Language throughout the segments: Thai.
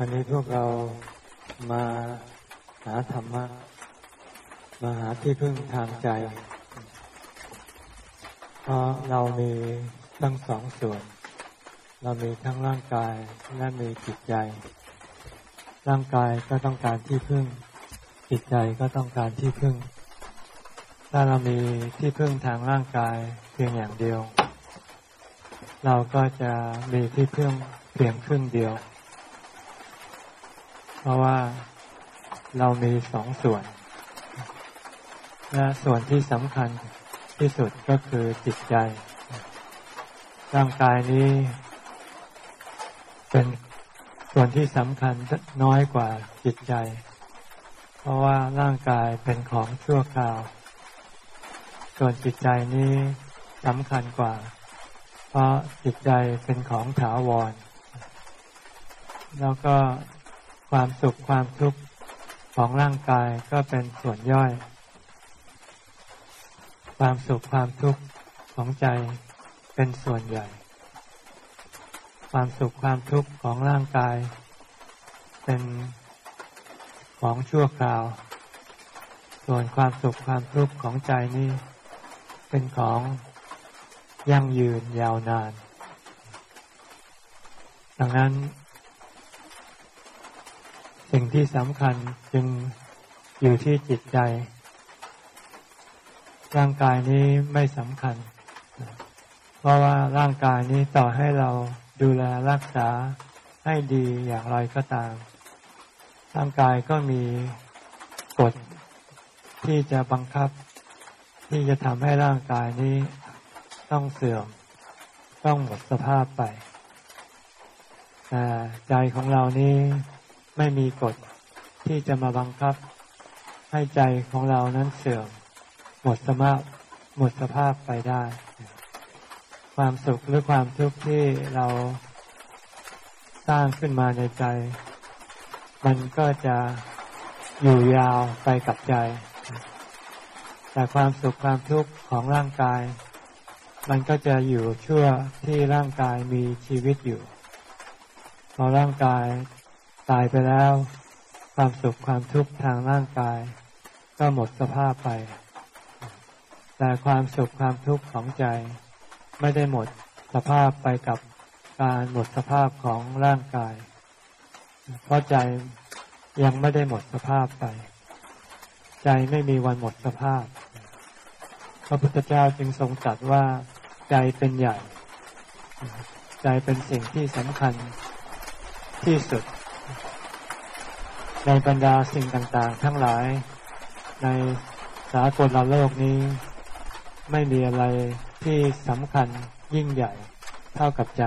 วันนี้พวกเรามาหาธรรมะ มาหาที่พึ่งทางใจ เพราะเรามีทั้งสองส่วน เรามีทั้งร่างกายและมีจิตใจ ร่างกายก็ต้องการที่พึ่ง จิตใจก็ต้องการที่พึ่ง ถ้าเรามีที่พึ่งทางร่างกายเพียงอย่างเดียว เราก็จะมีที่พึ่งเพียงครึ่งเดียว ราะว่าเรามีสองส่วน และส่วนที่สำคัญที่สุดก็คือจิตใจ ร่างกายนี้ เป็นส่วนที่สำคัญน้อยกว่าจิตใจ เพราะว่าร่างกายเป็นของชั่วคราว ส่วนจิตใจนี้สำคัญกว่า เพราะจิตใจเป็นของถาวร แล้วก็ ความสุขความทุกข์ของร่างกายก็เป็นส่วนย่อย ความสุขความทุกข์ของใจเป็นส่วนใหญ่ ความสุขความทุกข์ของร่างกาย เป็นของชั่วคราว ส่วนความสุขความทุกข์ของใจนี่เป็นของยั่งยืนยาวนาน ดังนั้น สิ่งที่สำคัญจึงอยู่ที่จิตใจ ร่างกายนี้ไม่สำคัญ เพราะว่าร่างกายนี้ต่อให้เราดูแลรักษาให้ดีอย่างไรก็ตาม ร่างกายก็มีกฎที่จะบังคับ ที่จะทำให้ร่างกายนี้ต้องเสื่อม ต้องหมดสภาพไปแต่ใจของเรานี้ ไม่มีกฎที่จะมาบังคับ ให้ใจของเรานั้นเสื่อม หมดสภาหมดสภาพไปได้ ความสุขหรือความทุกข์ที่เราสร้างขึ้นมาในใจ มันก็จะอยู่ยาวไปกับใจ แต่ความสุขความทุกข์ของร่างกาย มันก็จะอยู่ชั่วที่ร่างกายมีชีวิตอยู่พอร่างกาย ตายไปแล้ว ความสุขความทุกข์ทางร่างกาย ก็หมดสภาพไป แต่ความสุขความทุกข์ของใจ ไม่ได้หมดสภาพไปกับการหมดสภาพของร่างกาย เพราะใจยังไม่ได้หมดสภาพไป ใจไม่มีวันหมดสภาพ พระพุทธเจ้าจึงทรงตรัสว่า ใจเป็นใหญ่ ใจเป็นสิ่งที่สำคัญที่สุด ในบรรดาสิ่งต่างๆ ทั้งหลาย ในสากลโลกนี้ ไม่มีอะไรที่สำคัญยิ่งใหญ่เท่ากับใจ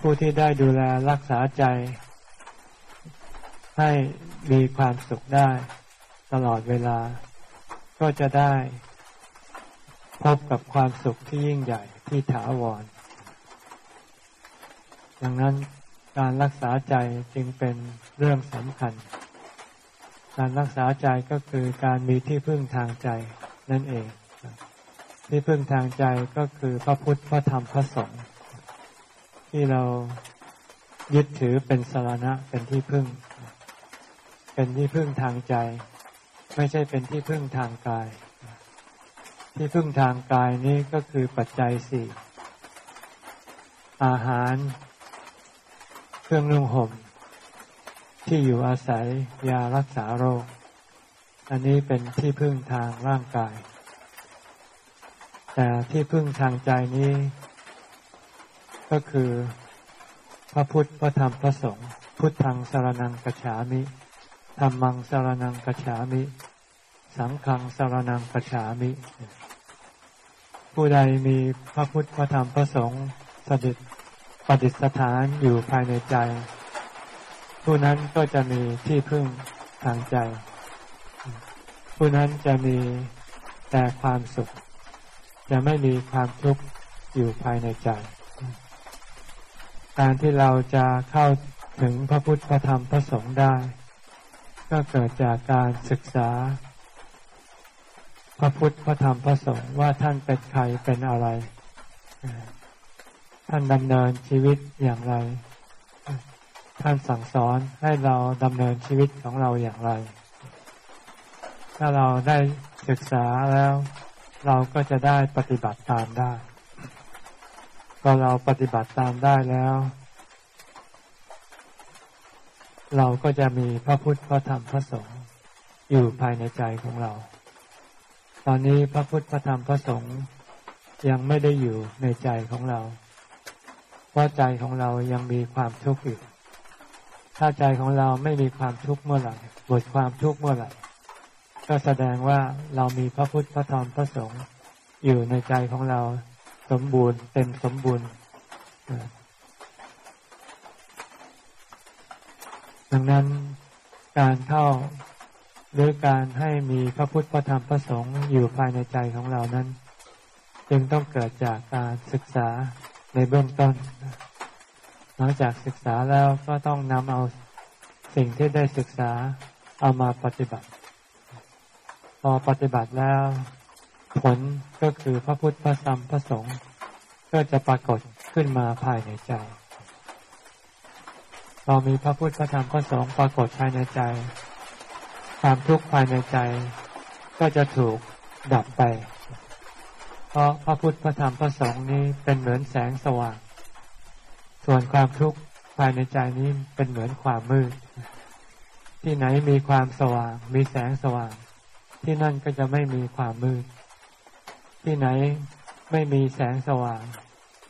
ผู้ที่ได้ดูแลรักษาใจ ให้มีความสุขได้ตลอดเวลา ก็จะได้พบกับความสุขที่ยิ่งใหญ่ที่ถาวร ดังนั้น การรักษาใจจึงเป็นเรื่องสำคัญ การรักษาใจก็คือการมีที่พึ่งทางใจนั่นเอง ที่พึ่งทางใจก็คือพระพุทธพระธรรมพระสงฆ์ที่เรายึดถือเป็นสารณะเป็นที่พึ่ง เป็นที่พึ่งทางใจ ไม่ใช่เป็นที่พึ่งทางกาย ที่พึ่งทางกายนี้ก็คือปัจจัยสี่อาหาร เครื่องนุ่งห่ม ที่อยู่อาศัยยารักษาโรค อันนี้เป็นที่พึ่งทางร่างกาย แต่ที่พึ่งทางใจนี้ ก็คือพระพุทธพระธรรมพระสงฆ์พุทธังสารนังกัจฉามิธรรมังสารนังกัจฉามิ สังฆังสารนังกัจฉามิ ผู้ใดมีพระพุทธพระธรรมพระสงฆ์สถิต ปฏิสถานอยู่ภายในใจ ผู้นั้นก็จะมีที่พึ่งทางใจ ผู้นั้นจะมีแต่ความสุข จะไม่มีความทุกข์อยู่ภายในใจ การที่เราจะเข้าถึงพระพุทธพระธรรมพระสงฆ์ได้ ก็เกิดจากการศึกษา พระพุทธพระธรรมพระสงฆ์ว่าท่านเป็นใครเป็นอะไร ท่านดำเนินชีวิตอย่างไร ท่านสั่งสอนให้เราดำเนินชีวิตของเราอย่างไร ถ้าเราได้ศึกษาแล้ว เราก็จะได้ปฏิบัติตามได้พอเราปฏิบัติตามได้แล้ว เราก็จะมีพระพุทธพระธรรมพระสงฆ์อยู่ภายในใจของเรา ตอนนี้พระพุทธพระธรรมพระสงฆ์ยังไม่ได้อยู่ในใจของเรา เพราะใจของเรายังมีความทุกข์อยู่ ถ้าใจของเราไม่มีความทุกข์เมื่อไหร่หมดความทุกข์เมื่อไหร่ ก็แสดงว่าเรามีพระพุทธพระธรรมพระสงฆ์อยู่ในใจของเราสมบูรณ์เต็มสมบูรณ์ดังนั้นการเข้าหรือการให้มีพระพุทธพระธรรมพระสงฆ์อยู่ภายในใจของเรานั้น จึงต้องเกิดจากการศึกษา ในเบื้องต้น หลังจากศึกษาแล้วก็ต้องนำเอาสิ่งที่ได้ศึกษาเอามาปฏิบัติ พอปฏิบัติแล้ว ผลก็คือพระพุทธพระธรรมพระสงฆ์ก็จะปรากฏขึ้นมาภายในใจพอมีพระพุทธพระธรรมพระสงฆ์ปรากฏภายในใจ ความทุกข์ภายในใจ ก็จะถูกดับไป เพราะพระพุทธพระธรรมพระสงฆ์นี้เป็นเหมือนแสงสว่าง ส่วนความทุกข์ภายในใจนี้เป็นเหมือนความมืด ที่ไหนมีความสว่าง มีแสงสว่าง ที่นั่นก็จะไม่มีความมืด ที่ไหนไม่มีแสงสว่าง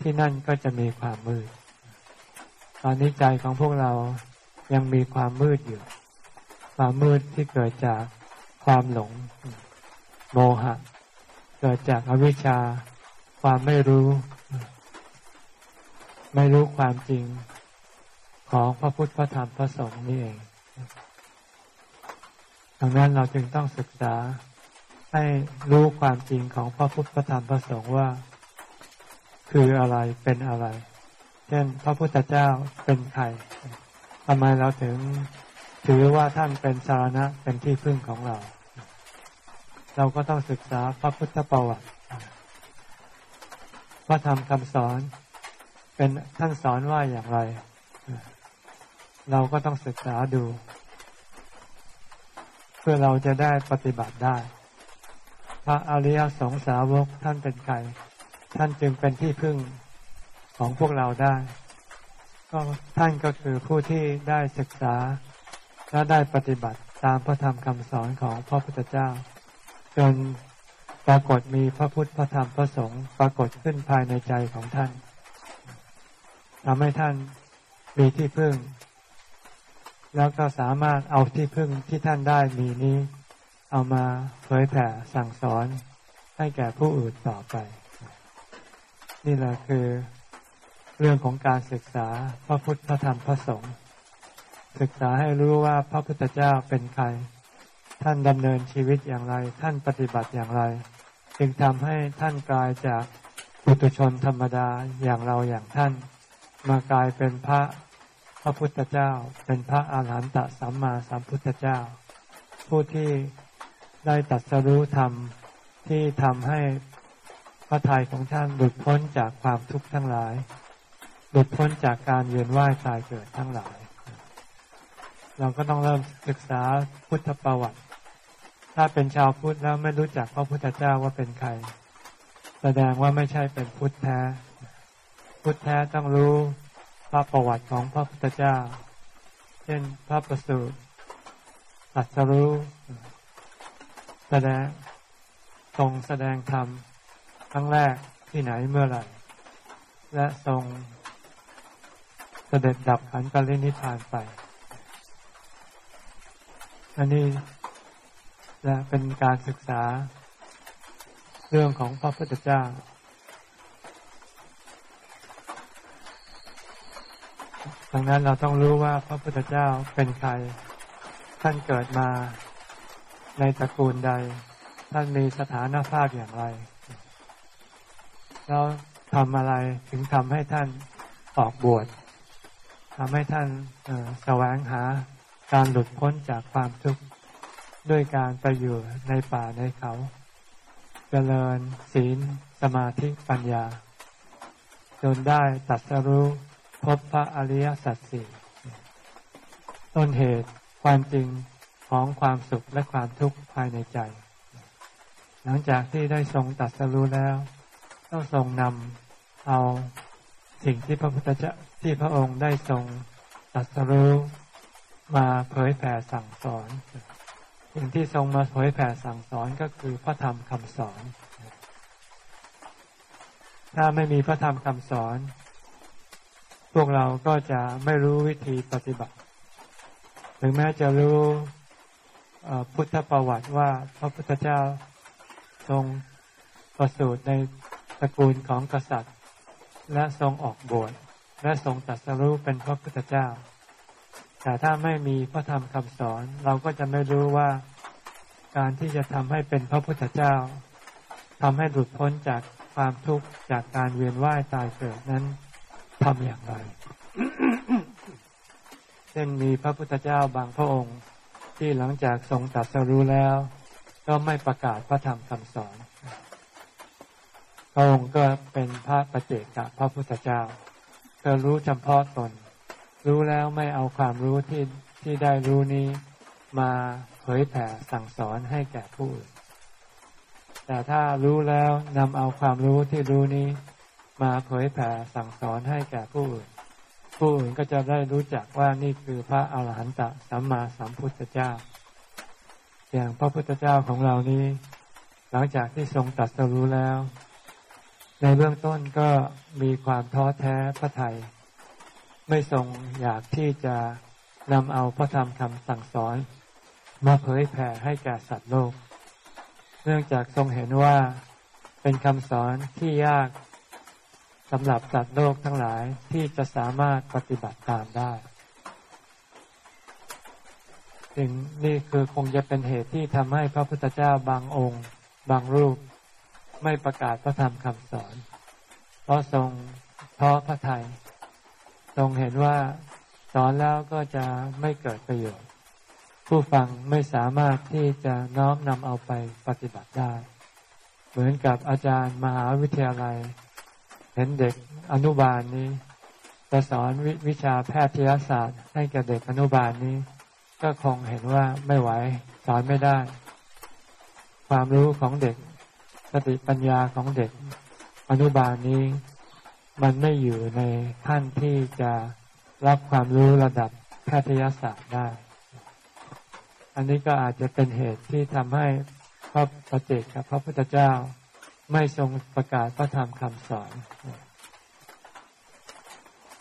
ที่นั่นก็จะมีความมืด ตอนนี้ใจของพวกเรายังมีความมืดอยู่ ความมืดที่เกิดจากความหลง โมหะ เกิดจากอวิชชา ความไม่รู้ ไม่รู้ความจริงของพระพุทธพระธรรมพระสงฆ์นี่เองดังนั้นเราจึงต้องศึกษาให้รู้ความจริงของพระพุทธพระธรรมพระสงฆ์ว่า คืออะไรเป็นอะไร เช่น พระพุทธเจ้าเป็นใครทำไมเราถึงถือว่าท่านเป็นสารณะเป็นที่พึ่งของเรา เราก็ต้องศึกษาพระพุทธประวัติพระธรรมคำสอน เป็นท่านสอนว่าอย่างไร เราก็ต้องศึกษาดู เพื่อเราจะได้ปฏิบัติได้ พระอริยสงสาวกท่านเป็นใครท่านจึงเป็นที่พึ่งของพวกเราได้ ก็ท่านก็คือผู้ที่ได้ศึกษาและได้ปฏิบัติตามพระธรรมคำสอนของพระพุทธเจ้า จนปรากฏมีพระพุทธพระธรรมพระสงฆ์ปรากฏขึ้นภายในใจของท่านทำให้ท่านมีที่พึ่ง แล้วก็สามารถเอาที่พึ่งที่ท่านได้มีนี้ เอามาเผยแผ่สั่งสอนให้แก่ผู้อื่นต่อไป นี่แหละคือเรื่องของการศึกษาพระพุทธพระธรรมพระสงฆ์ศึกษาให้รู้ว่าพระพุทธเจ้าเป็นใคร ท่านดำเนินชีวิตอย่างไร ท่านปฏิบัติอย่างไร จึงทำให้ท่านกลายจากปุถุชนธรรมดาอย่างเราอย่างท่าน มากลายเป็นพระพระพุทธเจ้า เป็นพระอาหารหันตสัมมาสัมพุทธเจ้า ผู้ที่ได้ตัดสรู้ธรรมที่ทำให้พระทัยของท่านหลุดพ้นจากความทุกข์ทั้งหลาย หลุดพ้นจากการเวียนว่ายตายเกิดทั้งหลาย เราก็ต้องเริ่มศึกษาพุทธประวัติ ถ้าเป็นชาวพุทธแล้วไม่รู้จักพระพุทธเจ้าว่าเป็นใคร แสดงว่าไม่ใช่เป็นพุทธแท้ พุทธแท้ต้องรู้พระประวัติของพระพุทธเจ้า เช่นพระประสูติอัศรู้แสดงทรงแสดงธรรมครั้งแรกที่ไหนเมื่อไหร่ และทรงเสด็จดับขันธ์ปรินิพานไป อันนี้และเป็นการศึกษาเรื่องของพระพุทธเจ้า ดังนั้นเราต้องรู้ว่าพระพุทธเจ้าเป็นใคร ท่านเกิดมาในตระกูลใด ท่านมีสถานภาพอย่างไร แล้วทำอะไรถึงทำให้ท่านออกบวชทำให้ท่านแสวงหา การหลุดพ้นจากความทุกข์ด้วยการไปอยู่ในป่าในเขาเจริญศีลสมาธิปัญญา จนได้ตัดสรู้พบพระอริยสัจสี่ต้นเหตุความจริงของความสุขและความทุกข์ภายในใจ หลังจากที่ได้ทรงตัดสรู้แล้วก็ทรงนำเอาสิ่งที่พระพุทธเจ้าที่พระองค์ได้ทรงตัดสรู้ มาเผยแผ่สั่งสอนสิ่งที่ทรงมาเผยแผ่สั่งสอนก็คือพระธรรมคำสอน ถ้าไม่มีพระธรรมคำสอน พวกเราก็จะไม่รู้วิธีปฏิบัติ ถึงแม้จะรู้พุทธประวัติว่าพระพุทธเจ้าทรงประสูติในตระกูลของกษัตริย์ และทรงออกบวชและทรงตัดสรู้เป็นพระพุทธเจ้า แต่ถ้าไม่มีพระธรรมคำสอน เราก็จะไม่รู้ว่าการที่จะทำให้เป็นพระพุทธเจ้าทำให้หลุดพ้นจากความทุกข์จากการเวียนว่ายตายเกิดนั้นทำอย่างไร เช่นมีพระพุทธเจ้าบางพระองค์ที่หลังจากทรงตัดสรู้แล้ว ก็ไม่ประกาศพระธรรมคำสอน พระองค์ก็เป็นพระประเจกับพระพุทธเจ้าก็รู้เฉพาะตน รู้แล้วไม่เอาความรู้ที่ที่ได้รู้นี้มาเผยแผ่สั่งสอนให้แก่ผู้อื่น แต่ถ้ารู้แล้วนำเอาความรู้ที่รู้นี้ มาเผยแผ่สั่งสอนให้แก่ผู้อื่น ผู้อื่นก็จะได้รู้จักว่านี่คือพระอาหารหันตสัมมาสัมพุทธเจ้า อย่างพระพุทธเจ้าของเรานี้ หลังจากที่ทรงตัดสรู้แล้ว ในเบื้องต้นก็มีความท้อแท้พระไทย ไม่ทรงอยากที่จะนำเอาพระธรรมคำสั่งสอน มาเผยแผ่ให้แก่สัตว์โลก เนื่องจากทรงเห็นว่าเป็นคำสอนที่ยากสำหรับสัตว์โลกทั้งหลายที่จะสามารถปฏิบัติตามได้ถึงนี่คือคงจะเป็นเหตุที่ทำให้พระพุทธเจ้าบางองค์ บางรูป ไม่ประกาศพระธรรมคำสอน เพราะทรงท้อพระทยัย ทรงเห็นว่าสอนแล้วก็จะไม่เกิดประโยชน์ ผู้ฟังไม่สามารถที่จะน้อมนำเอาไปปฏิบัติได้ เหมือนกับอาจารย์มหาวิทยาลัย เห็นเด็กอนุบาลนี้จะสอนววิชาแพทยศาสตร์ ให้กับเด็กอนุบาลนี้ ก็คงเห็นว่าไม่ไหวสอนไม่ได้ ความรู้ของเด็กสติปัญญาของเด็กอนุบาลนี้ มันไม่อยู่ในขั้นที่จะรับความรู้ระดับแพทยศาสตร์ได้ อันนี้ก็อาจจะเป็นเหตุที่ทำให้พระปฏิเจกกับพระพุทธเจ้าไม่ทรงประกาศพระธรรมคำสอน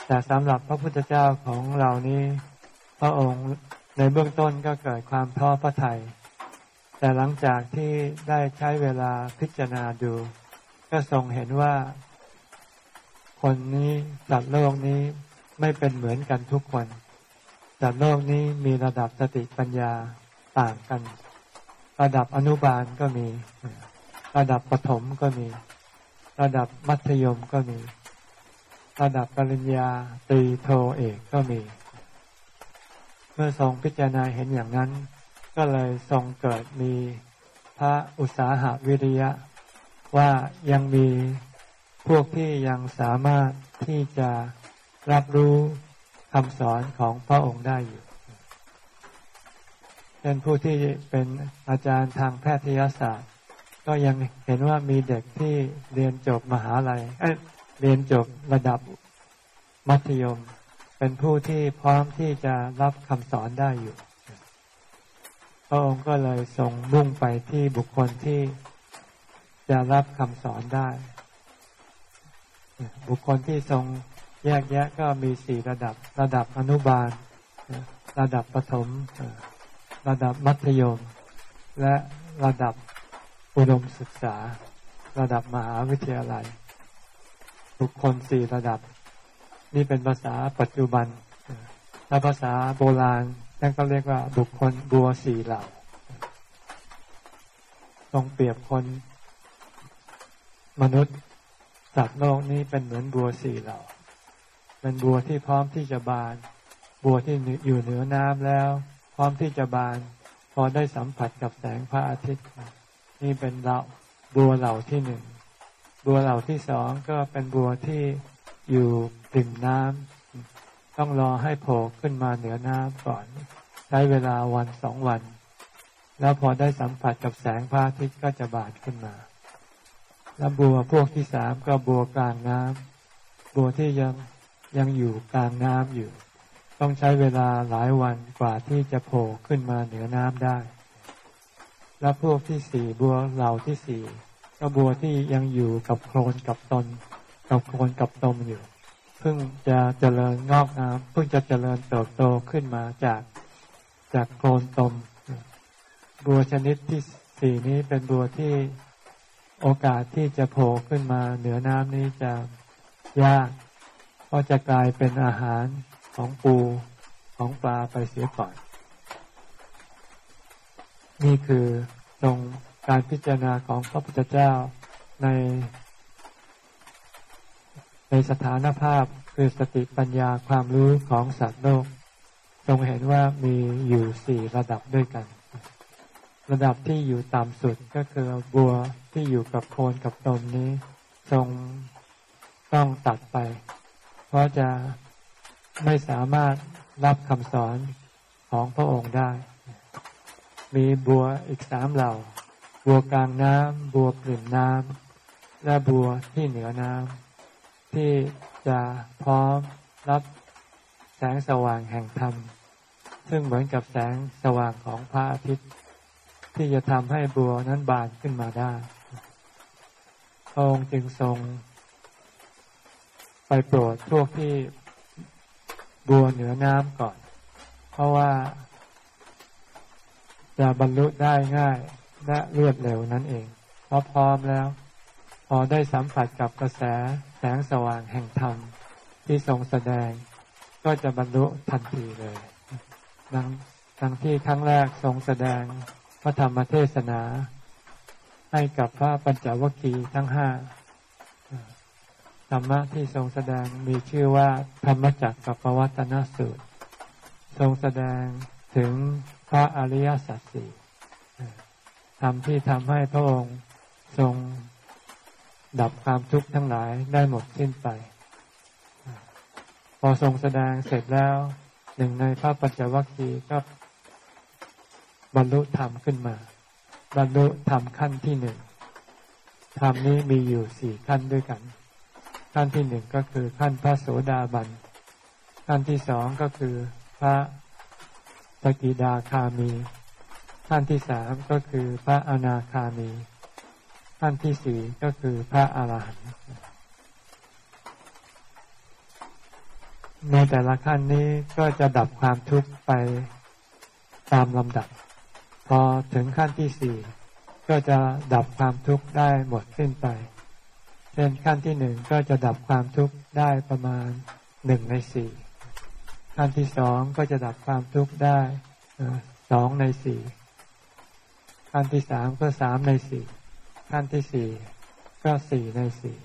แต่สำหรับพระพุทธเจ้าของเรานี้พระองค์ในเบื้องต้นก็เกิดความท้อพระทยัยแต่หลังจากที่ได้ใช้เวลาพิจารณาดู ก็ทรงเห็นว่า คนนี้สัตว์โลกนี้ไม่เป็นเหมือนกันทุกคนสัตว์โลกนี้มีระดับสติปัญญาต่างกัน ระดับอนุบาลก็มี ระดับปฐมก็มี ระดับมัธยมก็มี ระดับปริญญาตรีโทเอกก็มี เมื่อทรงพิจารณาเห็นอย่างนั้น ก็เลยทรงเกิดมีพระอุตสาหาวิริยะว่ายังมี พวกที่ยังสามารถที่จะรับรู้คำสอนของพระองค์ได้อยู่เป็นผู้ที่เป็นอาจารย์ทางแพทยศาสตร์ ก็ยังเห็นว่ามีเด็กที่เรียนจบมหาลัยเเรียนจบระดับมัธยม เป็นผู้ที่พร้อมที่จะรับคำสอนได้อยู่ พระองค์ก็เลยทรงมุ่งไปที่บุคคลที่จะรับคำสอนได้ บุคคลที่ทรงแยกแยะก็มีสี่ระดับ ระดับอนุบาล ระดับประถมระดับมัธยม และระดับอุดมศึกษา ระดับมหาวิทยาลัย บุคคลสี่ระดับ นี่เป็นภาษาปัจจุบันและภาษาโบราณท่านก็เรียกว่าบุคคลบัวสี่เหล่าทรงเปรียบคนมนุษย์ สัตว์โลกนี้เป็นเหมือนบัวสี่เหล่าเป็นบัวที่พร้อมที่จะบาน บัวที่อยู่เหนือน้ำแล้ว พร้อมที่จะบาน พอได้สัมผัสกับแสงพระอาทิตย์ นี่เป็นเหล่าบัวเหล่าที่หนึ่งบัวเหล่าที่สองก็เป็นบัวที่อยู่ริมน้ำต้องรอให้โผล่ขึ้นมาเหนือน้ำก่อน ใช้เวลาวันสองวัน แล้วพอได้สัมผัสกับแสงพระอาทิตย์ก็จะบานขึ้นมา แล้วบัวพวกที่สามก็บัวกลางน้ำบัวที่ยังยังอยู่กลางน้ำอยู่ ต้องใช้เวลาหลายวันกว่าที่จะโผล่ขึ้นมาเหนือน้ำได้ และพวกที่สี่บัวเหล่าที่สี่ก็บัวที่ยังอยู่กับโคลนกับตน กับโคลนกับตมอยู่เพิ่งจะเจริญงอกงามเพิ่งจะเจริญเติบโตขึ้นมาจากจากโคลนตม บัวชนิดที่สี่นี้เป็นบัวที่ โอกาสที่จะโผล่ขึ้นมาเหนือน้ำนี้จะยาก ก็จะกลายเป็นอาหารของปูของปลาไปเสียก่อน นี่คือตรงการพิจารณาของพระพุทธเจ้าใน ในสถานภาพคือสติปัญญาความรู้ของสัตว์โลกทรงเห็นว่ามีอยู่สี่ระดับด้วยกัน ระดับที่อยู่ต่ำสุดก็คือบัว ที่อยู่กับโคนกับตมนี้ ทรงต้องตัดไป เพราะจะไม่สามารถรับคำสอนของพระองค์ได้ มีบัวอีกสามเหล่า บัวกลางน้ำบัวปริ่มน้ำและบัวที่เหนือน้ำที่จะพร้อมรับแสงสว่างแห่งธรรม ซึ่งเหมือนกับแสงสว่างของพระอาทิตย์ ที่จะทำให้บัวนั้นบานขึ้นมาได้ พระองค์จึงทรง ไปโปรดพวกที่บัวเหนือน้ำก่อน เพราะว่า จะบรรลุได้ง่ายและรวดเร็วนั่นเอง เพราะพร้อมแล้ว พอได้สัมผัสกับกระแสแสงสว่างแห่งธรรมที่ทรงแสดง ก็จะบรรลุทันทีเลยดังดังที่ครั้งแรกทรงแสดงพระธรรมเทศนา ให้กับพระปัญจวัคคีย์ทั้งห้าธรรมะที่ทรงแสดงมีชื่อว่าธรรมจักรกับปวัตนสูตร ทรงแสดงถึงพระอริยสัจสี่ธรรมที่ทำให้พระองค์ทรงดับความทุกข์ทั้งหลายได้หมดสิ้นไป พอทรงแสดงเสร็จแล้ว หนึ่งในพระปัญจวัคคีย์ก็บรรลุธรรมขึ้นมา บรรลุธรรมขั้นที่หนึ่งธรรมนี้มีอยู่สี่ขั้นด้วยกัน ขั้นที่หนึ่งก็คือขั้นพระโสดาบัน ขั้นที่สองก็คือพระสกิดาคามี ขั้นที่สามก็คือพระอนาคามี ขั้นที่สี่ก็คือพระอาหารหันต์ในแต่ละขั้นนี้ก็จะดับความทุกข์ไปตามลำดับ อถึงขั้นที่สี่ก็จะดับความทุกข์ได้หมดสิ้นไป เช่นขั้นที่หนึ่งก็จะดับความทุกข์ได้ประมาณหนึ่งในสี่ขั้นที่สองก็จะดับความทุกข์ได้สองในสี่ขั้นที่สามก็สามในสี่ขั้นที่สี่ก็สี่ในสี่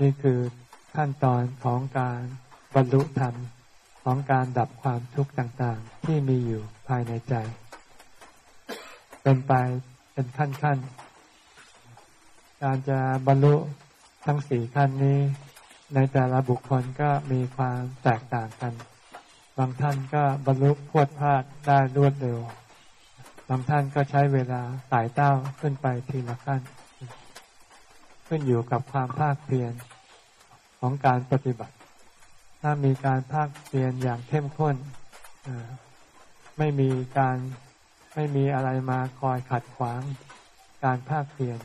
นี่คือขั้นตอนของการบรรลุธรรม ของการดับความทุกข์ต่างๆ ที่มีอยู่ภายในใจ เป็นไปเป็นขั้นๆ การจะบรรลุทั้งสี่ขั้นนี้ ในแต่ละบุคคลก็มีความแตกต่างกัน บางท่านก็บรรลุพวดพลาดได้รวดเร็ว บางท่านก็ใช้เวลาสายเต้าขึ้นไปทีละขั้น ขึ้นอยู่กับความภาคเพียรของการปฏิบัติ ถ้ามีการภาคเพียรอย่างเข้มข้นไม่มีการไม่มีอะไรมาคอยขัดขวางการภาคเพียร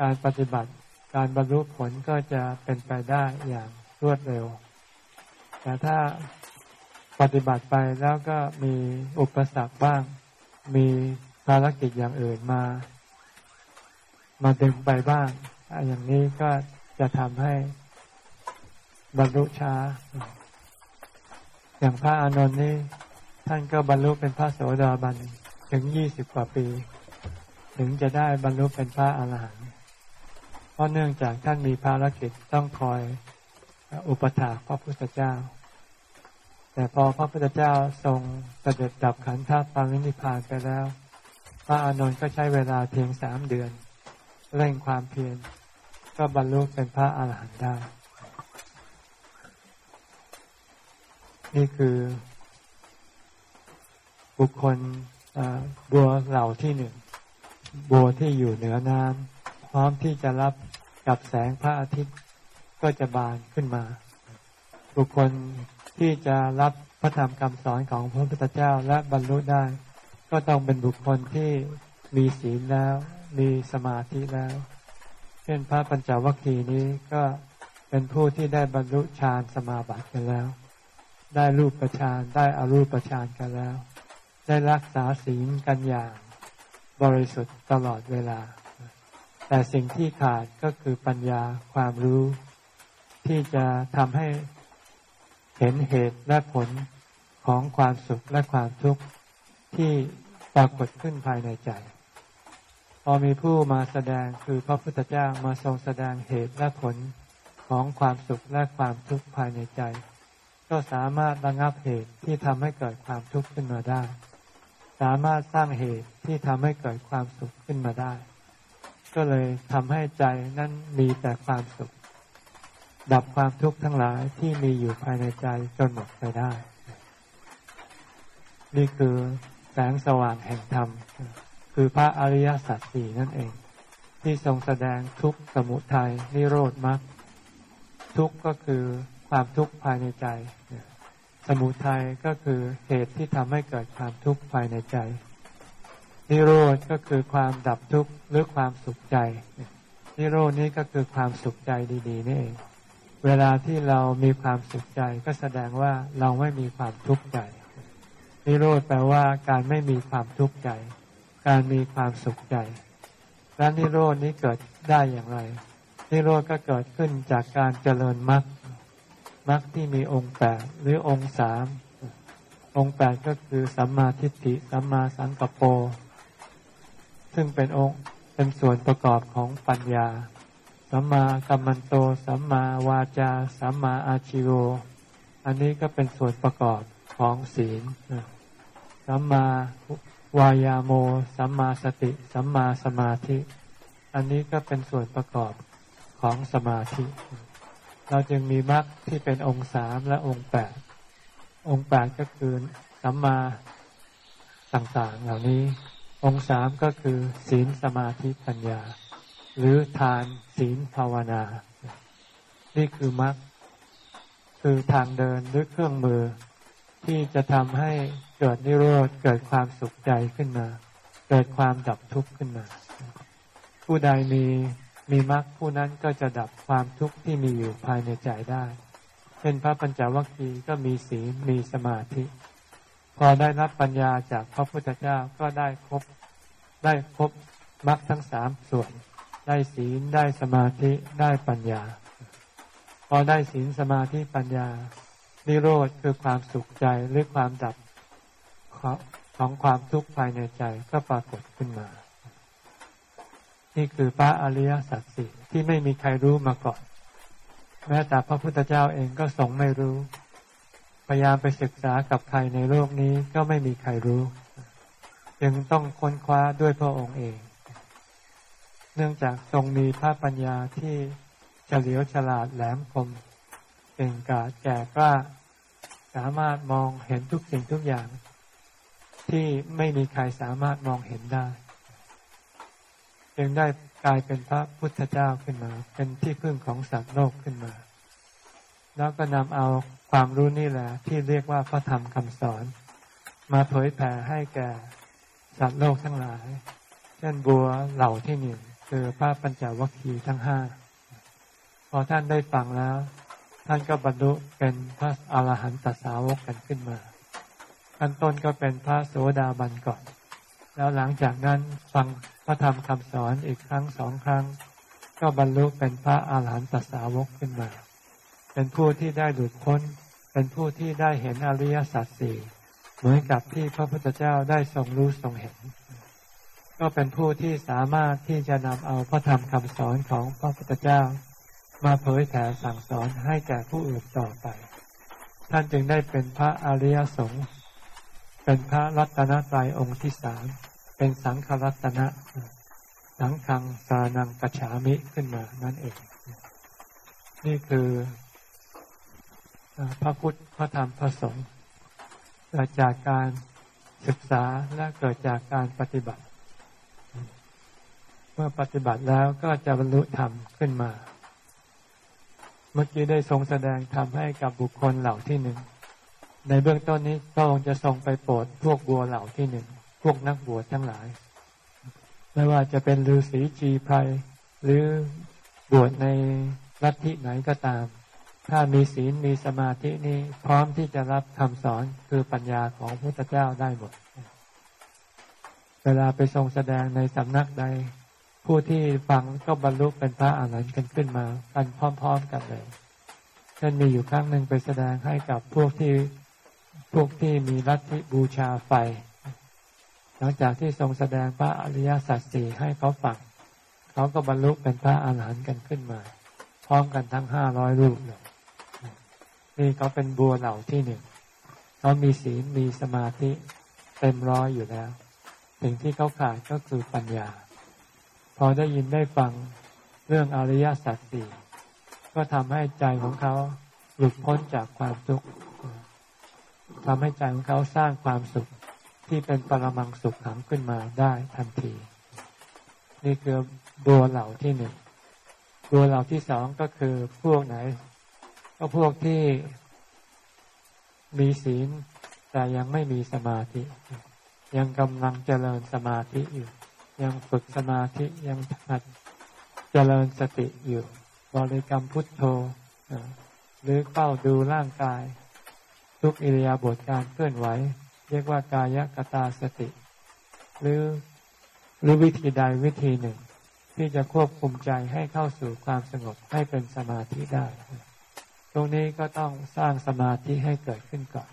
การปฏิบัติ การบรรลุผลก็จะเป็นไปได้อย่างรวดเร็ว แต่ถ้าปฏิบัติไปแล้วก็มีอุปสรรคบ้าง มีภารกิจอย่างอื่นมา มาดึงไปบ้าง อย่างนี้ก็จะทำให้ บรรลุช้า อย่างพระอานนท์นี่ท่านก็บรรลุเป็นพระโสดาบันถึงยี่สิบกว่าปี ถึงจะได้บรรลุเป็นพระอรหันต์เพราะเนื่องจากท่านมีภารกิจต้องคอยอุปถาพระพุทธเจ้า แต่พอพระพุทธเจ้าทรงเสด็จดับขันธ์าปารินิพานไปแล้ว พระอานนท์ก็ใช้เวลาเพียงสามเดือน เร่งความเพียรก็บรรลุเป็นพระอาหารหันต์ได้ นี่คือบุคคลบัวเหล่าที่หนึ่ง บัวที่อยู่เหนือน้ำพร้อมที่จะรับกับแสงพระอาทิตย์ก็จะบานขึ้นมา บุคคลที่จะรับพระธรรมคำสอนของพระพุทธเจ้าและบรรลุได้ ก็ต้องเป็นบุคคลที่มีศีลแล้ว มีสมาธิแล้ว เช่นพระปัญจวัคคีย์นี้ก็เป็นผู้ที่ได้บรรลุฌานสมาบัติกันแล้ว ได้รูปประชานได้อารูปประชานกันแล้ว ได้รักษาศีลกันอย่างบริสุทธิ์ตลอดเวลา แต่สิ่งที่ขาดก็คือปัญญาความรู้ ที่จะทำให้เห็นเหตุและผลของความสุขและความทุกข์ที่ปรากฏขึ้นภายในใจ พอมีผู้มาแสดงคือพระพุทธเจ้ามาทรงแสดงเหตุและผลของความสุขและความทุกข์ภายในใจ ก็สามารถระงับเหตุที่ทำให้เกิดความทุกข์ขึ้นมาได้ สามารถสร้างเหตุที่ทำให้เกิดความสุขขึ้นมาได้ ก็เลยทำให้ใจนั้นมีแต่ความสุข ดับความทุกข์ทั้งหลายที่มีอยู่ภายในใจจนหมดไปได้ นี่คือแสงสว่างแห่งธรรม คือพระอริยสัจสี่นั่นเอง ที่ทรงแสดงทุกสมุทัยนิโรธมรรคทุกข์ก็คือ ความทุกข์ภายในใจ สมุทัยก็คือเหตุที่ทำให้เกิดความทุกข์ภายในใจ นิโรธก็คือความดับทุกข์หรือความสุขใจ นิโรธนี้ก็คือความสุขใจดีๆนี่เอง เวลาที่เรามีความสุขใจก็แสดงว่าเราไม่มีความทุกข์ใจ นิโรธแปลว่าการไม่มีความทุกข์ใจ การมีความสุขใจ และนิโรธนี้เกิดได้อย่างไร นิโรธก็เกิดขึ้นจากการเจริญมรรค มรรคที่มีองค์แปดหรือองค์สามองค์แปดก็คือสัมมาทิฏฐิสัมมาสังกัปโป ซึ่งเป็นองค์เป็นส่วนประกอบของปัญญา สัมมากัมมันโต สัมมาวาจา สัมมาอาชิโวอันนี้ก็เป็นส่วนประกอบของศีลสัมมาวายาโม สัมมาสติ สัมมาสมาธิ อันนี้ก็เป็นส่วนประกอบของสมาธิ เราจึงมีมรรคที่เป็นองค์สามและองค์แปดองค์แปดก็คือสัมมาต่างๆ เหล่านี้ องค์สามก็คือ ศีลสมาธิปัญญา หรือทานศีลภาวนา นี่คือมรรคคือทางเดินหรือเครื่องมือ ที่จะทำให้เกิดนิโรธเกิดความสุขใจขึ้นมา เกิดความดับทุกข์ขึ้นมา ผู้ใดมี มีมรรคผู้นั้นก็จะดับความทุกข์ที่มีอยู่ภายในใจได้ เช่นพระปัญจวัคคีย์ก็มีศีลมีสมาธิ พอได้รับปัญญาจากพระพุทธเจ้าก็ได้ครบได้ครบมรรคทั้งสามส่วน ได้ศีลได้สมาธิได้ปัญญา พอได้ศีลสมาธิปัญญา นิโรธคือความสุขใจหรือความดับของความทุกข์ภายในใจก็ปรากฏขึ้นมา นี่คือพระอริยสัจสี่ที่ไม่มีใครรู้มาก่อน แม้แต่พระพุทธเจ้าเองก็ทรงไม่รู้ พยายามไปศึกษากับใครในโลกนี้ก็ไม่มีใครรู้ จึงต้องค้นคว้าด้วยพระองค์เอง เนื่องจากทรงมีพระปัญญาที่เฉลียวฉลาดแหลมคมเก่งกาจแก่กล้าสามารถมองเห็นทุกสิ่งทุกอย่าง ที่ไม่มีใครสามารถมองเห็นได้ จึงได้กลายเป็นพระพุทธเจ้าขึ้นมา เป็นที่พึ่งของสัตว์โลกขึ้นมา แล้วก็นำเอาความรู้นี่แหละ ที่เรียกว่าพระธรรมคำสอน มาเผยแผ่ให้แก่สัตว์โลกทั้งหลาย เช่นบัวเหล่าที่หนึ่งคือพระปัญจวัคคีย์ทั้งห้าพอท่านได้ฟังแล้ว ท่านก็บรรลุเป็นพระอรหันตสาวกกันขึ้นมาขั้นต้นก็เป็นพระโสดาบันก่อน แล้วหลังจากนั้นฟังพระธรรมคำสอนอีกครั้งสองครั้ง ก็บรรลุเป็นพระอาหารหันตสาวกขึ้นมา เป็นผู้ที่ได้หลุดพ้น เป็นผู้ที่ได้เห็นอริยสัจสี่เหมือนกับที่พระพุทธเจ้าได้ทรงรู้ทรงเห็น ก็เป็นผู้ที่สามารถที่จะนำเอาพระธรรมคำสอนของพระพุทธเจ้า มาเผยแผ่สั่งสอนให้แก่ผู้อื่นต่อไป ท่านจึงได้เป็นพระอริยสงฆ์ เป็นพระรัตนตรัยองค์ที่สามเป็นสังขรัตนะ สังขังสานังกัจฉามิขึ้นมานั่นเอง นี่คือพระพุทธพระธรรมพระสงฆ์เกิดจากการศึกษาและเกิดจากการปฏิบัติ เมื่อปฏิบัติแล้วก็จะบรรลุธรรมขึ้นมา เมื่อกี้ได้ทรงแสดงธรรมให้กับบุคคลเหล่าที่หนึ่ง ในเบื้องต้นนี้พระองค์จะทรงไปโปรดพวกบัวเหล่าที่หนึ่ง พวกนักบวชทั้งหลาย ไม่ว่าจะเป็นฤาษีจีไพรหรือบวชในลัทธิไหนก็ตาม ถ้ามีศีลมีสมาธินี้พร้อมที่จะรับคำสอนคือปัญญาของพระพุทธเจ้าได้หมด เวลาไปทรงแสดงในสำนักใด ผู้ที่ฟังก็บรรลุเป็นพระอาหารหันต์กันขึ้นมากันพร้อม ๆ กันเลยท่านมีอยู่ครั้งหนึ่งไปแสดงให้กับพวกที่ พวกที่มีลัทธิบูชาไฟ หลังจากที่ทรงแสดงพระอริยสัจสี่ให้เขาฟังเขาก็บรรลุเป็นพระอาหารหันต์กันขึ้นมา พร้อมกันทั้งห้าร้อยรูปเลยนี่เขาเป็นบัวเหล่าที่หนึ่งเขามีศีลมีสมาธิเต็มร้อยอยู่แล้วสิ่งที่เขาขาดก็คือปัญญา พอได้ยินได้ฟังเรื่องอริยสัจสี่ก็ทำให้ใจของเขาหลุดพ้นจากความทุกข์ ทำให้ใจของเขาสร้างความสุขที่เป็นปรมังสุขขังขึ้นมาได้ทันที นี่คือบัวเหล่าที่หนึ่งบัวเหล่าที่สองก็คือพวกไหน ก็พวกที่มีศีลแต่ยังไม่มีสมาธิ ยังกำลังเจริญสมาธิอยู่ ยังฝึกสมาธิยังหัดเจริญสติอยู่ บริกรรมพุทโธหรือเป้าดูร่างกาย ทุกอิริยาบถการเคลื่อนไหว เรียกว่ากายกตาสติ หรือหรือวิธีใดวิธีหนึ่ง ที่จะควบคุมใจให้เข้าสู่ความสงบให้เป็นสมาธิได้ ตรงนี้ก็ต้องสร้างสมาธิให้เกิดขึ้นก่อน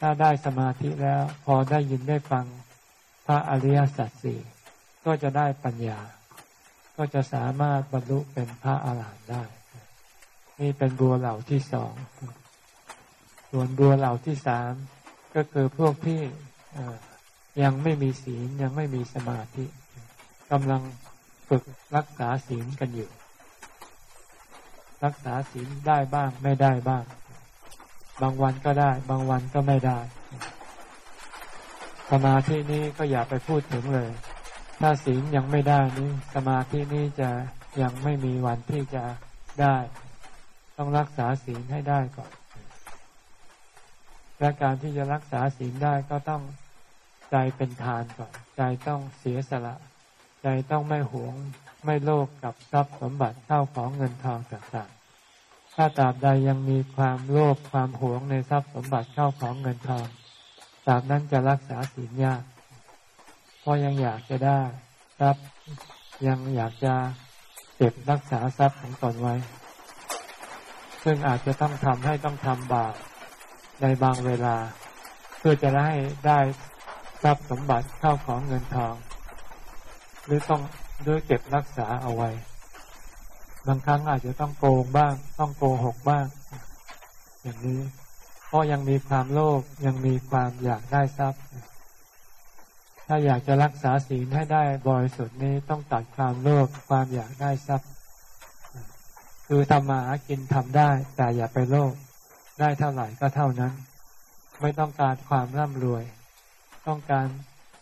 ถ้าได้สมาธิแล้ว พอได้ยินได้ฟังพระอริยสัจสี่ก็จะได้ปัญญา ก็จะสามารถบรรลุเป็นพระอาหารหันต์ได้ นี่เป็นบัวเหล่าที่สอง ส่วนบัวเหล่าที่สามก็คือพวกที่ยังไม่มีศีลยังไม่มีสมาธิกำลังฝึกรักษาศีลกันอยู่ รักษาศีลได้บ้างไม่ได้บ้าง บางวันก็ได้ บางวันก็ไม่ได้ สมาธินี้ก็อย่าไปพูดถึงเลย ถ้าศีลยังไม่ได้นี้สมาธินี้จะยังไม่มีวันที่จะได้ ต้องรักษาศีลให้ได้ก่อน และการที่จะรักษาศีลได้ก็ต้องใจเป็นทานก่อน ใจต้องเสียสละ ใจต้องไม่หวงไม่โลภกกับทรัพย์สมบัติเข้าของเงินทองต่างๆ ถ้าตราบใดยังมีความโลภความหวงในทรัพย์สมบัติเข้าของเงินทองตราบนั้นจะรักษาศีลยาก เพราะยังอยากจะได้ทรัพย์ยังอยากจะเก็บรักษาทรัพย์ของตนไว้ ซึ่งอาจจะต้องทำให้ต้องทำบาป ในบางเวลา เพื่อจะได้ได้ทรัพย์สมบัติเข้าของเงินทอง หรือต้องด้วยเก็บรักษาเอาไว้ บางครั้งอาจจะต้องโกงบ้าง ต้องโกหกบ้าง อย่างนี้เพราะยังมีความโลภยังมีความอยากได้ทรัพย์ ถ้าอยากจะรักษาศีลให้ได้บริสุทธิ์นี้ต้องตัดความโลภความอยากได้ทรัพย์ คือทำมาหากินทำได้ แต่อย่าไปโลภ ได้เท่าไหร่ก็เท่านั้น ไม่ต้องการความร่ำรวย ต้องการ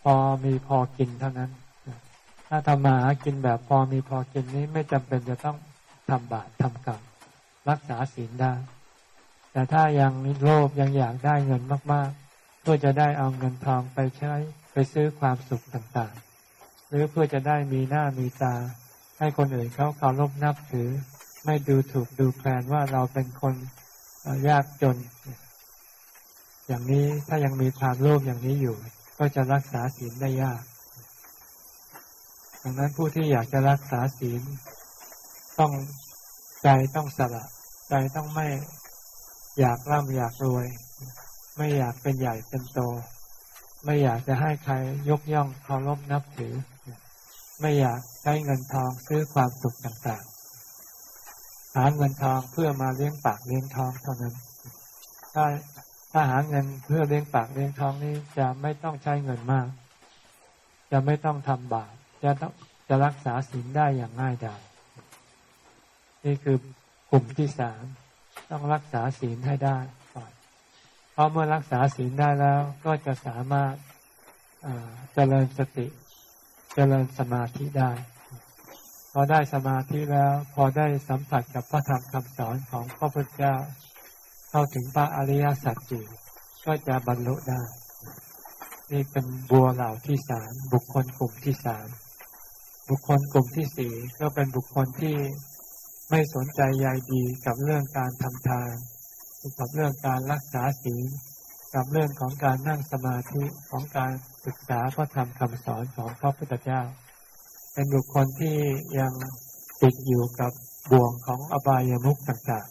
พอมีพอกินเท่านั้น ถ้าทำมาหากินแบบพอมีพอกินนี้ไม่จำเป็นจะต้องทำบาปทำกรรมรักษาศีลได้ แต่ถ้ายังโลภยังอยากได้เงินมากๆ เพื่อจะได้เอาเงินทองไปใช้ไปซื้อความสุขต่างๆ หรือเพื่อจะได้มีหน้ามีตา ให้คนอื่นเขาเคารพนับถือ ไม่ดูถูกดูแคลนว่าเราเป็นคน ยากจน อย่างนี้ถ้ายังมีความโลภอย่างนี้อยู่ ก็จะรักษาศีลได้ยาก ดังนั้นผู้ที่อยากจะรักษาศีลต้องใจต้องสละ ใจต้องไม่อยากร่ำอยากรวย ไม่อยากเป็นใหญ่เป็นโต ไม่อยากจะให้ใครยกย่องเคารพนับถือ ไม่อยากใช้เงินทองซื้อความสุขต่าง หาเงินทองเพื่อมาเลี้ยงปากเลี้ยงท้องเท่านั้น ถ้าถ้าหาเงินเพื่อเลี้ยงปากเลี้ยงท้องนี้จะไม่ต้องใช้เงินมาก จะไม่ต้องทำบาปจะต้องจะรักษาศีลได้อย่างง่ายดายนี่คือกลุ่มที่สามต้องรักษาศีลให้ได้ก่อนเพราะเมื่อรักษาศีลได้แล้วก็จะสามารถเจริญสติ เจริญสมาธิได้ พอได้สมาธิแล้ว พอได้สัมผัสกับพระธรรมคำสอนของพระพุทธเจ้า เข้าถึงพระอริยสัจสี่ก็จะบรรลุได้ นี่เป็นบัวเหล่าที่สามบุคคลกลุ่มที่สามบุคคลกลุ่มที่สี่ก็เป็นบุคคลที่ไม่สนใจใยดีกับเรื่องการทำทานกับเรื่องการรักษาศีลกับเรื่องของการนั่งสมาธิของการศึกษาพระธรรมคำสอนของพระพุทธเจ้า เป็นบุคคลที่ยังติดอยู่กับบ่วงของอบายามุขต่าง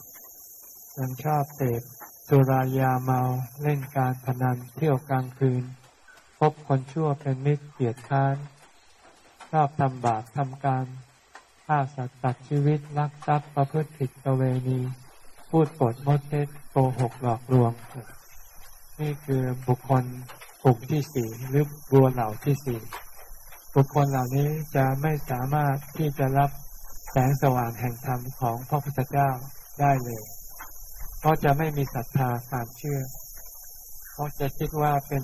ๆยังชอบเสพสุรายาเมาเล่นการพนันเที่ยวกลางคืน พบคนชั่วเป็นมิตรเกียดค้านชอบทำบาปทำการฆ่าสัตว์ตัดชีวิตลักทรัพย์ประพฤติผิดประเวณี พูดปดมดเท็จโกหกหลอกลวง นี่คือบุคคลกลุ่มที่สี่หรือบัวเหล่าที่สี่ บุคคลเหล่านี้จะไม่สามารถที่จะรับแสงสว่างแห่งธรรมของพระพุทธเจ้าได้เลย เพราะจะไม่มีศรัทธาความเชื่อเพราะจะคิดว่าเป็น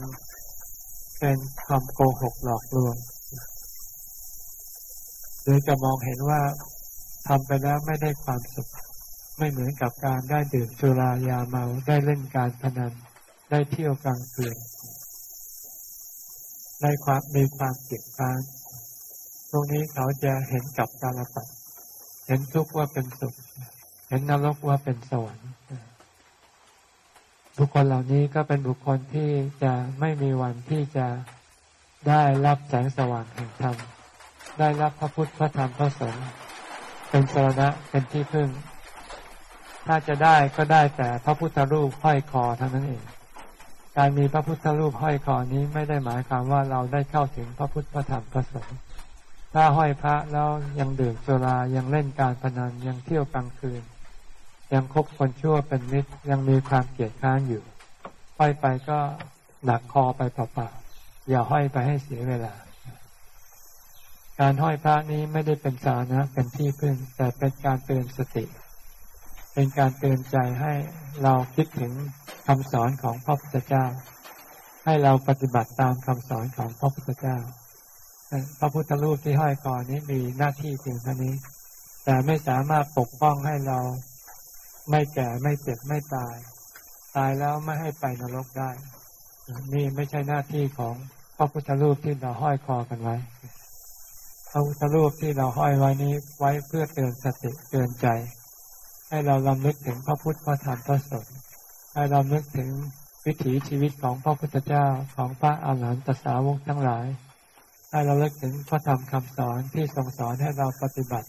เป็นคำโกหกหลอกลวง หรือจะมองเห็นว่าทำไปแล้วไม่ได้ความสุข ไม่เหมือนกับการได้ดื่มสุรายาเมาได้เล่นการพนันได้เที่ยวกลางคืน ได้ความมีความเกลียดค้านตรงนี้เขาจะเห็นกับตาลปัดเห็นทุกข์ว่าเป็นสุข เห็นนรกว่าเป็นสวรรค์บุคคลเหล่านี้ก็เป็นบุคคลที่จะไม่มีวันที่จะได้รับแสงสว่างแห่งธรรม ได้รับพระพุทธพระธรรมพระสงฆ์เป็นสรณะเป็นที่พึ่ง ถ้าจะได้ก็ได้แต่พระพุทธรูปห้อยคอเท่านั้นเอง การมีพระพุทธรูปห้อยคอนี้ไม่ได้หมายความว่าเราได้เข้าถึงพระพุทธพระธรรมพระสงฆ์ถ้าห้อยพระแล้วยังดื่มสุรายังเล่นการพนันยังเที่ยวกลางคืน ยังคบคนชั่วเป็นมิตรยังมีความเกลียดค้านอยู่ ห้อยไปก็หนักคอไปเปล่าๆอย่าห้อยไปให้เสียเวลา การห้อยพระนี้ไม่ได้เป็นสาระเป็นที่พึ่งแต่เป็นการเตือนสติ เป็นการเตือนใจให้เราคิดถึง คำสอนของพระพุทธเจ้า ให้เราปฏิบัติตามคำสอนของพระพุทธเจ้า พระพุทธรูปที่ห้อยคอนี้มีหน้าที่เพียงเท่านี้ แต่ไม่สามารถปกป้องให้เราไม่แก่ไม่เจ็บไม่ตาย ตายแล้วไม่ให้ไปนรกได้ นี่ไม่ใช่หน้าที่ของพระพุทธรูปที่เราห้อยคอกันไว้ พระพุทธรูปที่เราห้อยไว้นี้ไว้เพื่อเตือนสติเตือนใจ ให้เราลำลึกถึงพระพุทธพระธรรมพระสงฆ์ ให้เราลึกถึงวิถีชีวิตของพระพุทธเจ้าของพระอาหารหันตสาวกทั้งหลาย ให้เราเลิกถึงพระธรรมคำสอนที่ทรงสอนให้เราปฏิบัติ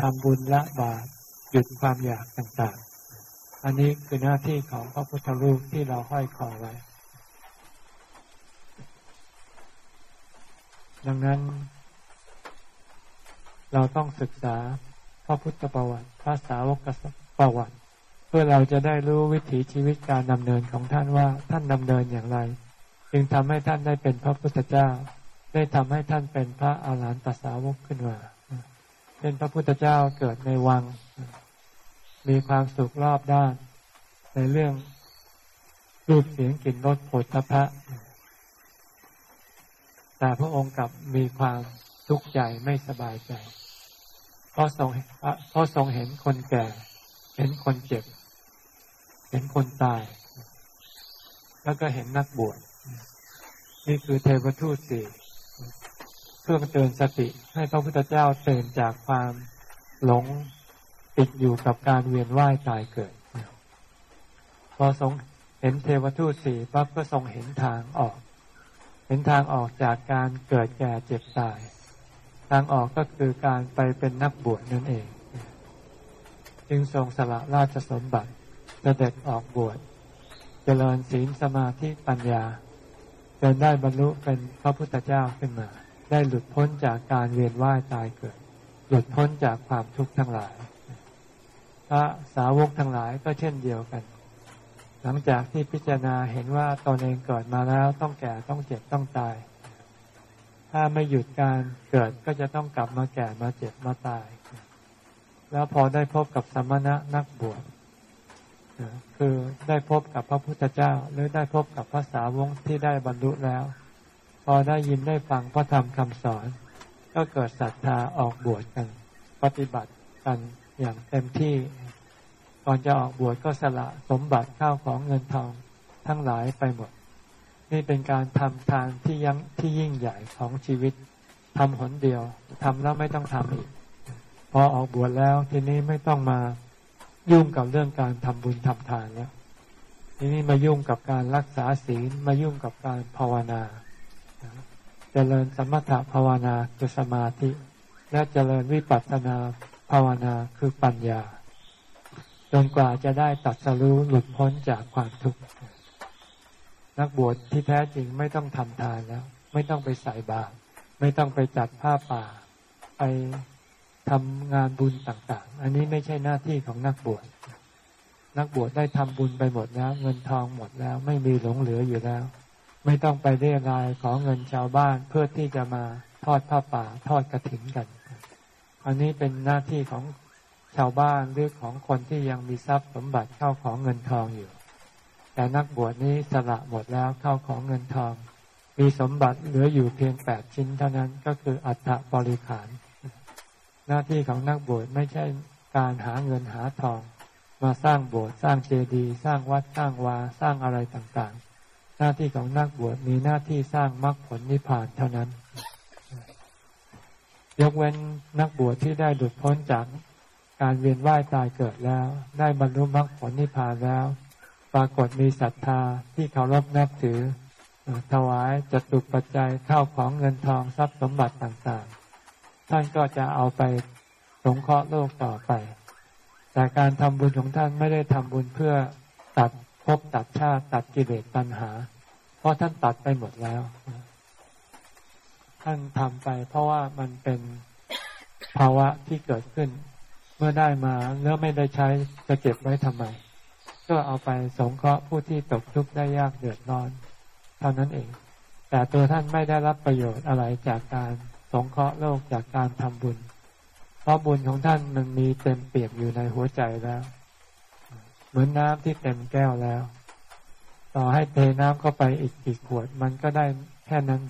ทำบุญละบาปหยุดความอยากต่างๆ อันนี้คือหน้าที่ของพระพุทธรูปที่เราห้อยคอไว้ ดังนั้น เราต้องศึกษาพระพุทธประวัติ พระสาวกประวัติ พื่อเราจะได้รู้วิถีชีวิตการดำเนินของท่านว่าท่านดำเนินอย่างไร จึงทำให้ท่านได้เป็นพระพุทธเจ้า ได้ทำให้ท่านเป็นพระอาหารหันตสาวกขึ้นมาเป็นพระพุทธเจ้าเกิดในวัง มีความสุขรอบด้าน ในเรื่องรูปเสียงกลิ่นรสโผฏฐะแต่พระองค์กลับมีความทุกข์ใจไม่สบายใจ เพราะทรงเพราะทรงเห็นคนแก่ เห็นคนเจ็บ เห็นคนตาย แล้วก็เห็นนักบวชนี่คือเทวทูตสี่เพื่อเตือนสติให้พระพุทธเจ้าเตือนจากความหลงติดอยู่กับการเวียนว่ายตายเกิด พอทรงเห็นเทวทูตสี่ปั๊บก็ทรงเห็นทางออก เห็นทางออกจากการเกิดแก่เจ็บตาย ทางออกก็คือการไปเป็นนักบวชนั่นเอง จึงทรงสละราชสมบัติ เสด็จออกบวชเจริญศีลสมาธิปัญญาจนได้บรรลุเป็นพระพุทธเจ้าขึ้นมา ได้หลุดพ้นจากการเวียนว่ายตายเกิด หลุดพ้นจากความทุกข์ทั้งหลาย พระสาวกทั้งหลายก็เช่นเดียวกัน หลังจากที่พิจารณาเห็นว่าตนเองเกิดมาแล้วต้องแก่ต้องเจ็บต้องตาย ถ้าไม่หยุดการเกิดก็จะต้องกลับมาแก่มาเจ็บมาตาย แล้วพอได้พบกับสมณะนักบวช คือได้พบกับพระพุทธเจ้า หรือได้พบกับพระสาวงที่ได้บรรลุแล้ว พอได้ยินได้ฟังพระธรรมคำสอน ก็เกิดศรัทธาออกบวชกัน ปฏิบัติกันอย่างเต็มที่ ก่อนจะออกบวชก็สละสมบัติข้าวของเงินทองทั้งหลายไปหมด นี่เป็นการทำทานที่ยังที่ยิ่งใหญ่ของชีวิตทำหนเดียวทำแล้วไม่ต้องทำอีก พอออกบวชแล้วทีนี้ไม่ต้องมา ยุ่งกับเรื่องการทำบุญทำทานแล้วทีนี้มายุ่งกับการรักษาศีลมายุ่งกับการภาวนาจเจริญสมถะภาวนาคือสมาธิ และเจริญวิปัสสนาภาวนาคือปัญญาจนกว่าจะได้ตัดสรู้หลุดพ้นจากความทุกข์นักบวชที่แท้จริงไม่ต้องทำทานแล้ว ไม่ต้องไปใส่บาตรไม่ต้องไปจัดผ้าป่า ไป ทำงานบุญต่างๆ อันนี้ไม่ใช่หน้าที่ของนักบวช นักบวชได้ทำบุญไปหมดแล้ว เงินทองหมดแล้ว ไม่มีหลงเหลืออยู่แล้ว ไม่ต้องไปเรียรายขอเงินชาวบ้านเพื่อที่จะมาทอดผ้าป่าทอดกระถิ่นกัน อันนี้เป็นหน้าที่ของชาวบ้านหรือของคนที่ยังมีทรัพย์สมบัติเข้าของเงินทองอยู่ แต่นักบวชนี้สละหมดแล้วเข้าของเงินทอง มีสมบัติเหลืออยู่เพียงแปดชิ้นเท่านั้นก็คืออัฐบริขาร หน้าที่ของนักบวชไม่ใช่การหาเงินหาทอง มาสร้างโบสถ์สร้างเจดีย์สร้างวัดสร้างวาสร้างอะไรต่างๆ หน้าที่ของนักบวชมีหน้าที่สร้างมรรคผลนิพพานเท่านั้น ยกเว้นนักบวชที่ได้หลุดพ้นจากการเวียนว่ายตายเกิดแล้ว ได้บรรลุมรรคผลนิพพานแล้ว ปรากฏมีศรัทธาที่เคารพนับถือถวายจตุปัจจัยเข้าของเงินทองทรัพย์สมบัติต่างๆ ท่านก็จะเอาไปสงเคราะห์โลกต่อไป แต่การทำบุญของท่านไม่ได้ทำบุญเพื่อตัดภพตัดชาติตัดกิเลสตัณหา เพราะท่านตัดไปหมดแล้ว ท่านทำไป เพราะว่ามันเป็นภาวะที่เกิดขึ้น เมื่อได้มาแล้วไม่ได้ใช้จะเก็บไว้ทำไม ก็เอาไปสงเคราะห์ผู้ที่ตกทุกข์ได้ยากเดือดร้อน เท่านั้นเอง แต่ตัวท่านไม่ได้รับประโยชน์อะไรจากการ สงเคราะห์โลกจากการทำบุญ เพราะบุญของท่านมันมีเต็มเปี่ยมอยู่ในหัวใจแล้ว เหมือนน้ำที่เต็มแก้วแล้ว ต่อให้เทน้ำเข้าไปอีกกี่ขวด มันก็ได้แค่นั้น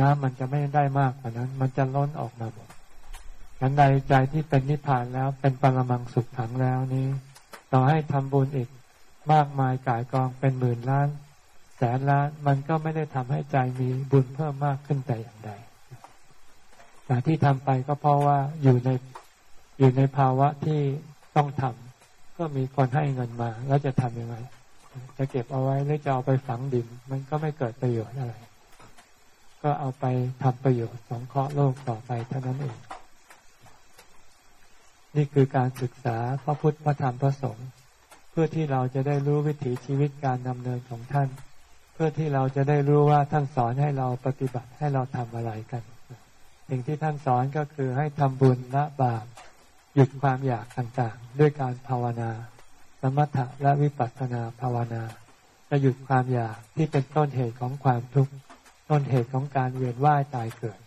น้ำมันจะไม่ได้มากกว่านั้น มันจะล้นออกมาหมดฉันใดใจที่เป็นนิพพานแล้วเป็นปรมังสุขขังแล้วนี้ ต่อให้ทำบุญอีกมากมายกายกองเป็นหมื่นล้าน แสนล้านมันก็ไม่ได้ทำให้ใจมีบุญเพิ่มมากขึ้นแต่อย่างใด แต่ที่ทำไปก็เพราะว่าอยู่ในอยู่ในภาวะที่ต้องทำก็มีคนให้เงินมา แล้วจะทำยังไง จะเก็บเอาไว้หรือจะเอาไปฝังดิน มันก็ไม่เกิดประโยชน์อะไร ก็เอาไปทำประโยชน์สงเคราะห์โลกต่อไปเท่านั้นเอง นี่คือการศึกษาพระพุทธพระธรรมพระสงฆ์เพื่อที่เราจะได้รู้วิถีชีวิตการดำเนินของท่าน เพื่อที่เราจะได้รู้ว่าท่านสอนให้เราปฏิบัติให้เราทำอะไรกัน สิ่งที่ท่านสอนก็คือให้ทำบุญละบาปหยุดความอยากต่างๆ ด้วยการภาวนาสมถะและวิปัสสนาภาวนาจะหยุดความอยากที่เป็นต้นเหตุของความทุกข์ต้นเหตุของการเวียนว่ายตายเกิด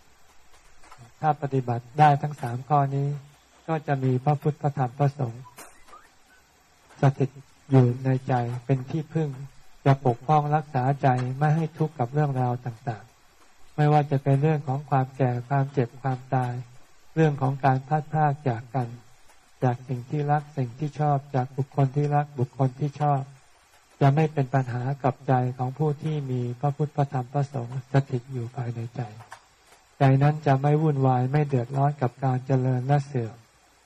ถ้าปฏิบัติได้ทั้งสามข้อนี้ ก็จะมีพระพุทธพระธรรมพระสงฆ์สถิตอยู่ในใจเป็นที่พึ่งจะปกป้องรักษาใจไม่ให้ทุกข์กับเรื่องราวต่าง ไม่ว่าจะเป็นเรื่องของความแก่ความเจ็บความตาย เรื่องของการพัดพากจากกัน จากสิ่งที่รักสิ่งที่ชอบจากบุคคลที่รักบุคคลที่ชอบ จะไม่เป็นปัญหากับใจของผู้ที่มีพระพุทธพระธรรมพระสงฆ์สถิตอยู่ภายในใจ ใจนั้นจะไม่วุ่นวายไม่เดือดร้อนกับการเจริญและเสื่อม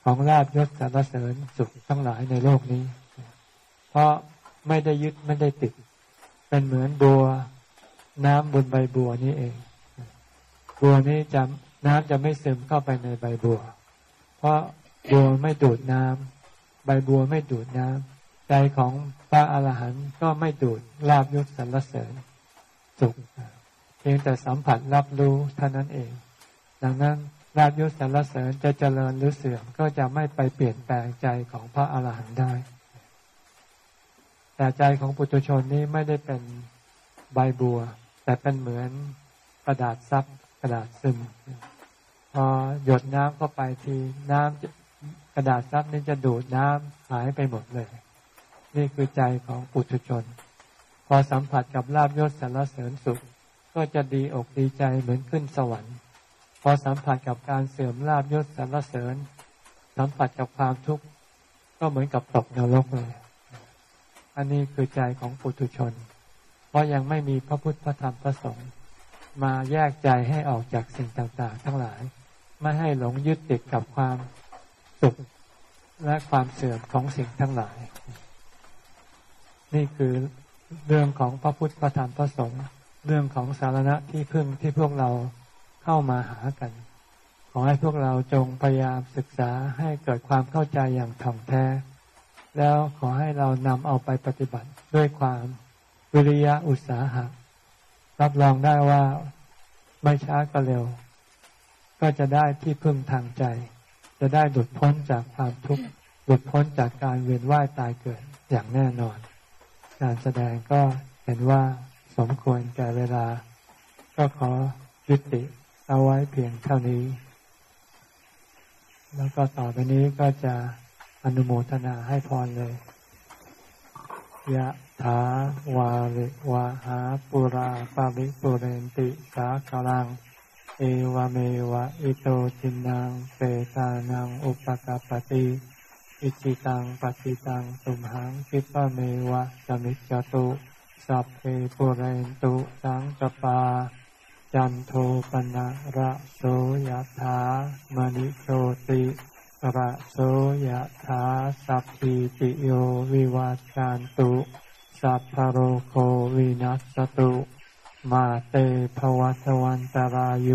ของลาบยศสารเสริญสุขทั้งหลายในโลกนี้ เพราะไม่ได้ยึดไม่ได้ติด เป็นเหมือนบัว น้ำบนใบบัวนี้เอง บัวนี้จะน้ำจะไม่ซึมเข้าไปในใบบัว เพราะบัวไม่ดูดน้ำใบบัวไม่ดูดน้ำใจของพระอรหันต์ก็ไม่ดูดลาบยศสรรเสริญสุขเพียงแต่สัมผัสรับรู้เท่านั้นเอง ดังนั้นลาบยศสรรเสริญจะเจริญหรือเสื่อมก็จะไม่ไปเปลี่ยนแปลงใจของพระอรหันต์ได้ แต่ใจของปุถุชนนี้ไม่ได้เป็นใบบัว แต่เป็นเหมือนกระดาษซับ กระดาษซึม พอหยดน้ำเข้าไปทีน้ำกระดาษซับนี่จะดูดน้ำหายไปหมดเลย นี่คือใจของปุถุชน พอสัมผัสกับลาบยศสารเสริญสุข ก็จะดีอกดีใจเหมือนขึ้นสวรรค์ พอสัมผัสกับการเสื่อมลาบยศสารเสริญ สัมผัสกับความทุกข์ก็เหมือนกับตกนรกเลย อันนี้คือใจของปุถุชน เพราะยังไม่มีพระพุทธพระธรรมพระสงฆ์ มาแยกใจให้ออกจากสิ่งต่าง ๆ ทั้งหลาย ไม่ให้หลงยึดติดกับความสุขและความเสื่อมของสิ่งทั้งหลาย นี่คือเรื่องของพระพุทธพระธรรมพระสงฆ์เรื่องของสารณะที่พึ่งที่พวกเราเข้ามาหากัน ขอให้พวกเราจงพยายามศึกษาให้เกิดความเข้าใจอย่างถ่องแท้ แล้วขอให้เรานำเอาไปปฏิบัติด้วยความวิริยะอุตสาหะ รับรองได้ว่าไม่ช้าก็เร็ว ก็จะได้ที่พึ่งทางใจ จะได้หลุดพ้นจากความทุกข์หลุดพ้นจากการเวียนว่ายตายเกิดอย่างแน่นอน การแสดงก็เห็นว่าสมควรแก่เวลา ก็ขอยุติเอาไว้เพียงเท่านี้ แล้วก็ต่อไปนี้ก็จะอนุโมทนาให้พรเลยยะ ถาวาริวะหาปุราปาริปุเรนติสาคลัง เอวเมวะอิโตจินังเปตานังอุปกาปติอิจิตังปฏิตังสุมหังคิปะเมวะสมิจจตุสัพเพปุเรนตุสังกปา จันโทปนะระโสยถามณิโชติระโสยถาสัพพิติโยวิวัจจันตุ สัพพโรโควินัสตุ มาเตภวัตวันตารโย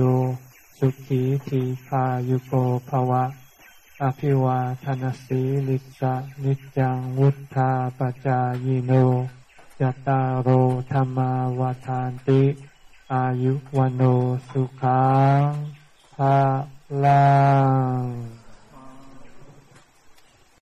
สุขีทีคายุโกภวะ อภิวาทนสีลิสะนิจังวุธาปจายโนจตาโอธรรมาวาทานติ อายุวันสุขังภาลัง